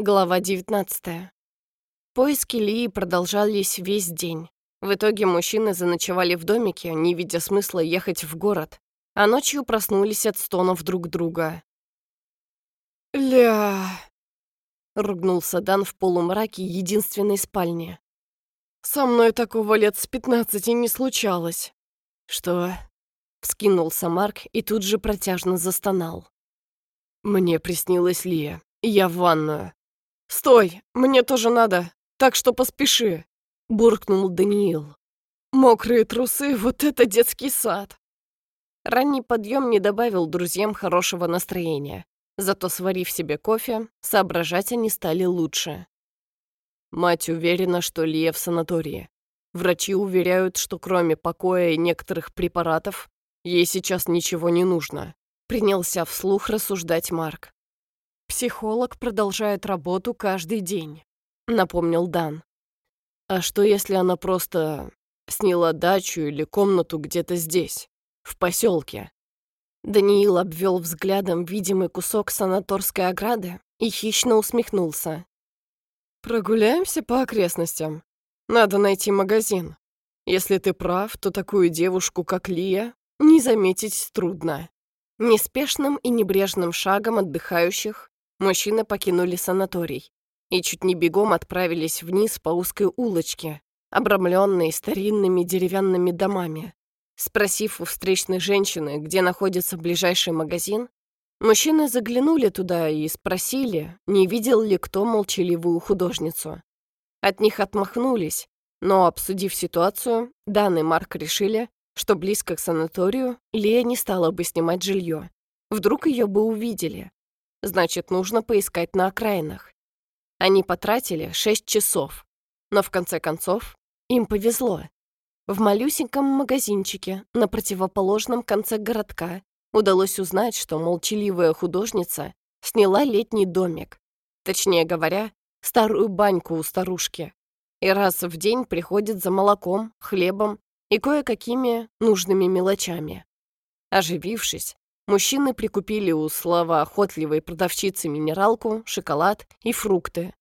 Глава 19. Поиски Лии продолжались весь день. В итоге мужчины заночевали в домике, не видя смысла ехать в город, а ночью проснулись от стонов друг друга. «Ля...» — ругнулся Дан в полумраке единственной спальни. «Со мной такого лет с пятнадцати не случалось». «Что?» — вскинулся Марк и тут же протяжно застонал. «Мне приснилась Лия. Я в ванную. «Стой! Мне тоже надо, так что поспеши!» — буркнул Даниил. «Мокрые трусы, вот это детский сад!» Ранний подъем не добавил друзьям хорошего настроения, зато, сварив себе кофе, соображать они стали лучше. Мать уверена, что Лия в санатории. Врачи уверяют, что кроме покоя и некоторых препаратов, ей сейчас ничего не нужно. Принялся вслух рассуждать Марк. Психолог продолжает работу каждый день, напомнил Дан. А что, если она просто сняла дачу или комнату где-то здесь, в поселке? Даниил обвел взглядом видимый кусок санаторской ограды и хищно усмехнулся. «Прогуляемся по окрестностям. Надо найти магазин. Если ты прав, то такую девушку, как Лия, не заметить трудно». Неспешным и небрежным шагом отдыхающих Мужчины покинули санаторий и чуть не бегом отправились вниз по узкой улочке, обрамленной старинными деревянными домами. Спросив у встречной женщины, где находится ближайший магазин, мужчины заглянули туда и спросили, не видел ли кто молчаливую художницу. От них отмахнулись, но, обсудив ситуацию, Дан и Марк решили, что близко к санаторию Лея не стала бы снимать жилье. Вдруг ее бы увидели. Значит, нужно поискать на окраинах. Они потратили 6 часов, но в конце концов им повезло. В малюсеньком магазинчике на противоположном конце городка удалось узнать, что молчаливая художница сняла летний домик, точнее говоря, старую баньку у старушки, и раз в день приходит за молоком, хлебом и кое-какими нужными мелочами. Оживившись, Мужчины прикупили у словоохотливой продавщицы минералку, шоколад и фрукты.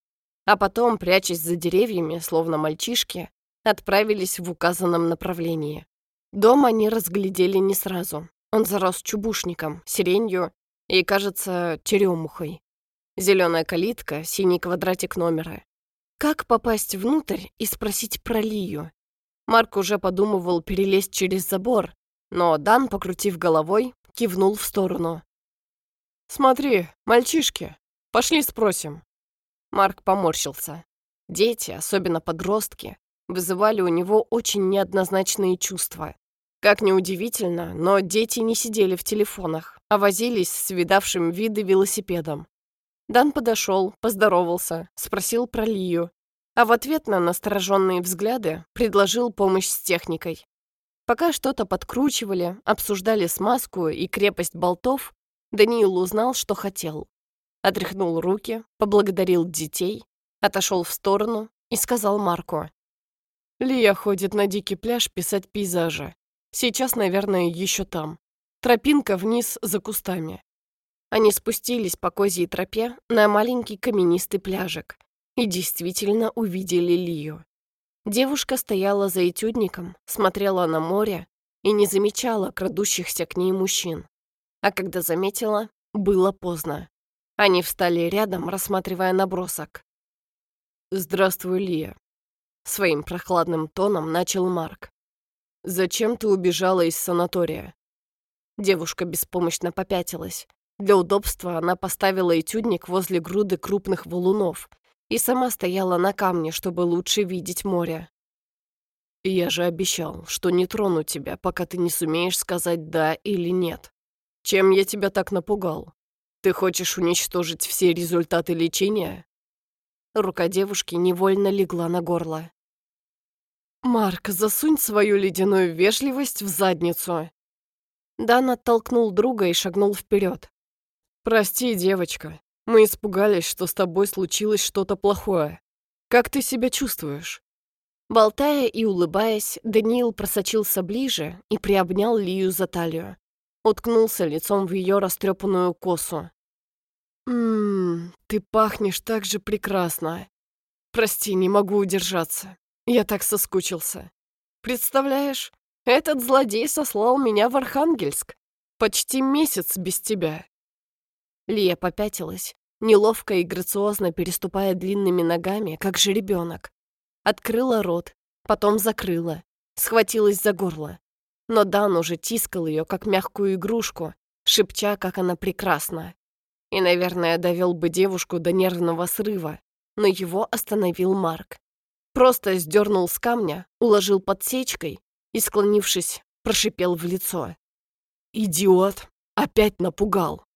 А потом, прячась за деревьями, словно мальчишки, отправились в указанном направлении. Дом они разглядели не сразу. Он зарос чубушником, сиренью и, кажется, черемухой. Зеленая калитка, синий квадратик номера. Как попасть внутрь и спросить про Лию? Марк уже подумывал перелезть через забор, но Дан, покрутив головой, кивнул в сторону. «Смотри, мальчишки, пошли спросим». Марк поморщился. Дети, особенно подростки, вызывали у него очень неоднозначные чувства. Как ни удивительно, но дети не сидели в телефонах, а возились с видавшим виды велосипедом. Дан подошел, поздоровался, спросил про Лию, а в ответ на настороженные взгляды предложил помощь с техникой. Пока что-то подкручивали, обсуждали смазку и крепость болтов, Даниил узнал, что хотел. Отряхнул руки, поблагодарил детей, отошел в сторону и сказал Марку. «Лия ходит на дикий пляж писать пейзажи. Сейчас, наверное, еще там. Тропинка вниз за кустами». Они спустились по козьей тропе на маленький каменистый пляжик и действительно увидели Лию. Девушка стояла за этюдником, смотрела на море и не замечала крадущихся к ней мужчин. А когда заметила, было поздно. Они встали рядом, рассматривая набросок. «Здравствуй, Лия», — своим прохладным тоном начал Марк. «Зачем ты убежала из санатория?» Девушка беспомощно попятилась. Для удобства она поставила этюдник возле груды крупных валунов и сама стояла на камне, чтобы лучше видеть море. «Я же обещал, что не трону тебя, пока ты не сумеешь сказать «да» или «нет». Чем я тебя так напугал? Ты хочешь уничтожить все результаты лечения?» Рука девушки невольно легла на горло. «Марк, засунь свою ледяную вежливость в задницу!» Дан оттолкнул друга и шагнул вперед. «Прости, девочка. Мы испугались, что с тобой случилось что-то плохое. Как ты себя чувствуешь?» Болтая и улыбаясь, Даниил просочился ближе и приобнял Лию за талию. Уткнулся лицом в ее растрепанную косу. Ммм, ты пахнешь так же прекрасно. Прости, не могу удержаться. Я так соскучился. Представляешь, этот злодей сослал меня в Архангельск. Почти месяц без тебя. Лия попятилась, неловко и грациозно переступая длинными ногами, как жеребенок. Открыла рот, потом закрыла, схватилась за горло. Но Дан уже тискал ее, как мягкую игрушку, шепча, как она прекрасна. И, наверное, довел бы девушку до нервного срыва, но его остановил Марк. Просто сдернул с камня, уложил подсечкой и, склонившись, прошипел в лицо. «Идиот! Опять напугал!»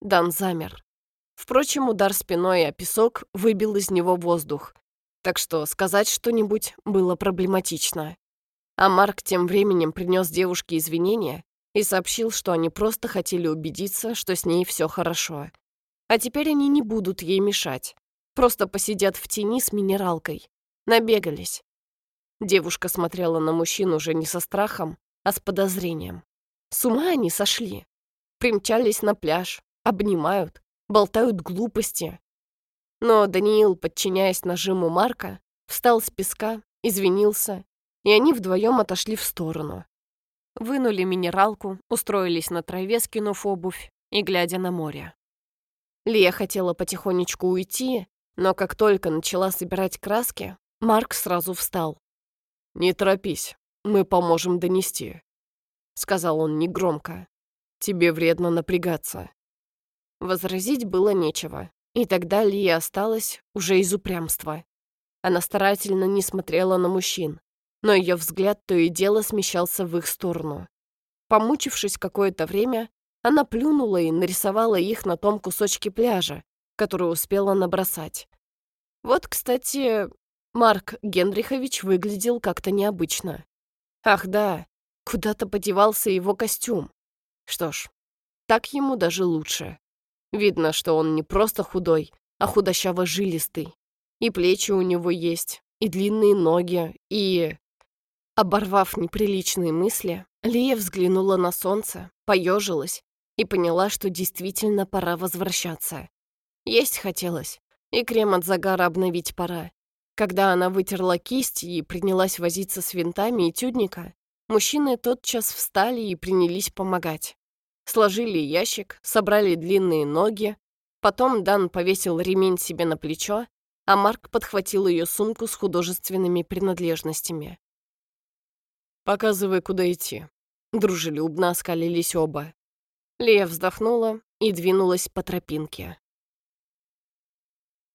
Дан замер. Впрочем, удар спиной о песок выбил из него воздух, так что сказать что-нибудь было проблематично. А Марк тем временем принес девушке извинения и сообщил, что они просто хотели убедиться, что с ней все хорошо. А теперь они не будут ей мешать. Просто посидят в тени с минералкой. Набегались. Девушка смотрела на мужчин уже не со страхом, а с подозрением. С ума они сошли. Примчались на пляж, обнимают, болтают глупости. Но Даниил, подчиняясь нажиму Марка, встал с песка, извинился, и они вдвоем отошли в сторону. Вынули минералку, устроились на траве, скинув обувь и глядя на море. Лия хотела потихонечку уйти, но как только начала собирать краски, Марк сразу встал. «Не торопись, мы поможем донести», — сказал он негромко. «Тебе вредно напрягаться». Возразить было нечего, и тогда Лия осталась уже из упрямства. Она старательно не смотрела на мужчин, но ее взгляд то и дело смещался в их сторону. Помучившись какое-то время, она плюнула и нарисовала их на том кусочке пляжа, который успела набросать. Вот, кстати, Марк Генрихович выглядел как-то необычно. Ах да, куда-то подевался его костюм. Что ж, так ему даже лучше. Видно, что он не просто худой, а худощаво-жилистый. И плечи у него есть, и длинные ноги, и... Оборвав неприличные мысли, Лия взглянула на солнце, поежилась и поняла, что действительно пора возвращаться. Есть хотелось, и крем от загара обновить пора. Когда она вытерла кисть и принялась возиться с винтами и тюдника, мужчины тотчас встали и принялись помогать. Сложили ящик, собрали длинные ноги, потом Дан повесил ремень себе на плечо, а Марк подхватил ее сумку с художественными принадлежностями. «Показывай, куда идти». Дружелюбно оскалились оба. Лия вздохнула и двинулась по тропинке.